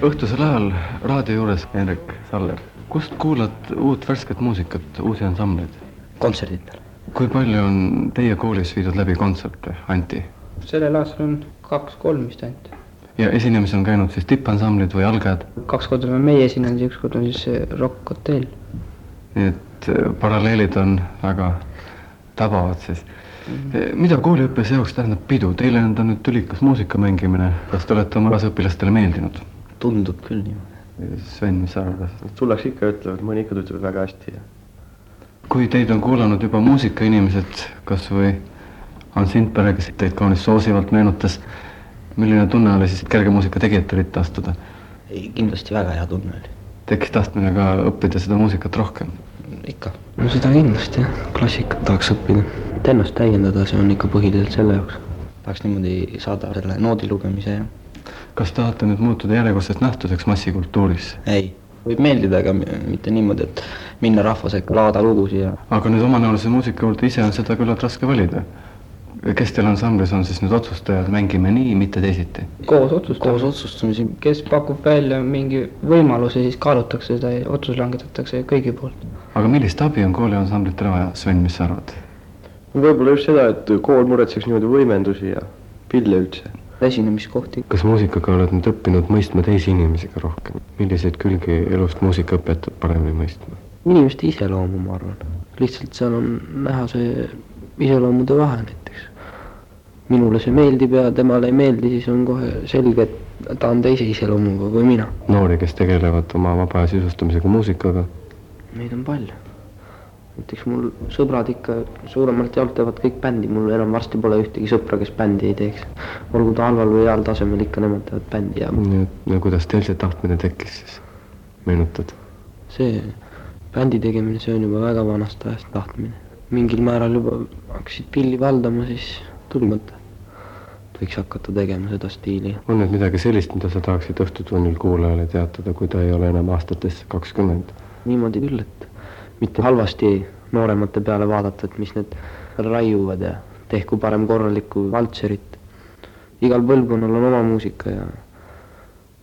õhtusel ajal raadio juures Hendrik Saller, kust kuulad uut värsket muusikat, uusi ansambleid? kontserditel. kui palju on teie koolis viidud läbi kontserte, Anti? sellel aastal on kaks-kolm vist ainult. ja esinemas on käinud siis tippansamblid või algajad? kaks korda oleme meie esinenud ja üks kord on siis see Rock Hotel. nii et äh, paralleelid on väga tabavad siis mida kooliõppes jaoks tähendab pidu, teile on ta nüüd tülikas muusika mängimine, kas te olete oma kaasõpilastele meeldinud? Tundub küll niimoodi. Sven, mis sa arvad? tullakse ikka, ütlevad, mõnikord ütlevad väga hästi ja kui teid on kuulanud juba muusikainimesed, kas või Hans Sindberg, kes teid kaunis soosivalt meenutas, milline tunne oli siis kergemuusika tegijate ritta astuda? ei, kindlasti väga hea tunne oli. tekkis tahtmine ka õppida seda muusikat rohkem? ikka. no seda kindlasti jah, klassikat tahaks õppida. et ennast täiendada, see on ikka põhiliselt selle jaoks. tahaks niimoodi saada selle noodi lugemise ja kas tahate nüüd muutuda järjekordseks nähtuseks massikultuuris? ei, võib meeldida, aga mi- mitte niimoodi, et minna rahva sekka, laada lugusid ja aga nüüd omanäolise muusika juurde ise on seda küllalt raske valida. kes teil ansamblis on siis nüüd otsustajad, mängime nii, mitte teisiti? koos otsustame. koos otsustamisi kes pakub välja mingi võimaluse, siis kaalutakse seda ja otsus langetatakse kõigi poolt. aga millist abi on kooliansamblitele vaja, Sven, mis sa arvad? võib-olla just seda, et kool muretseks niimoodi võimendusi ja pille üldse. Esinemiskohti. kas muusikaga oled nüüd õppinud mõistma teisi inimesi ka rohkem? milliseid külgi elust muusika õpetab paremini mõistma? inimeste iseloomu, ma arvan. lihtsalt seal on näha see iseloomude vahe näiteks. minule see meeldib ja temale ei meeldi, siis on kohe selge, et ta on teise iseloomuga kui mina. noori, kes tegelevad oma vaba aja sisustamisega muusikaga, Neid on palju. Näiteks mul sõbrad ikka suuremalt jaolt teevad kõik bändi, mul enam varsti pole ühtegi sõpra, kes bändi ei teeks. olgu ta halval või heal tasemel, ikka nemad teevad bändi ja no kuidas teil see tahtmine tekkis siis, meenutad? see bändi tegemine, see on juba väga vanast ajast tahtmine. mingil määral juba hakkasid pilli valdama, siis tuli mõte, et võiks hakata tegema seda stiili. on nüüd midagi sellist, mida sa tahaksid Õhtutunnil kuulajale teatada, kui ta ei ole enam aastatesse kakskümmend? niimoodi küll, et mitte halvasti nooremate peale vaadata, et mis need raiuvad ja tehku parem korralikku valtserit. igal põlvkonnal on oma muusika ja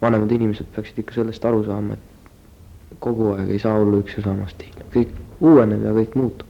vanemad inimesed peaksid ikka sellest aru saama, et kogu aeg ei saa olla üks ja sama stiil, kõik uueneb ja kõik muutub.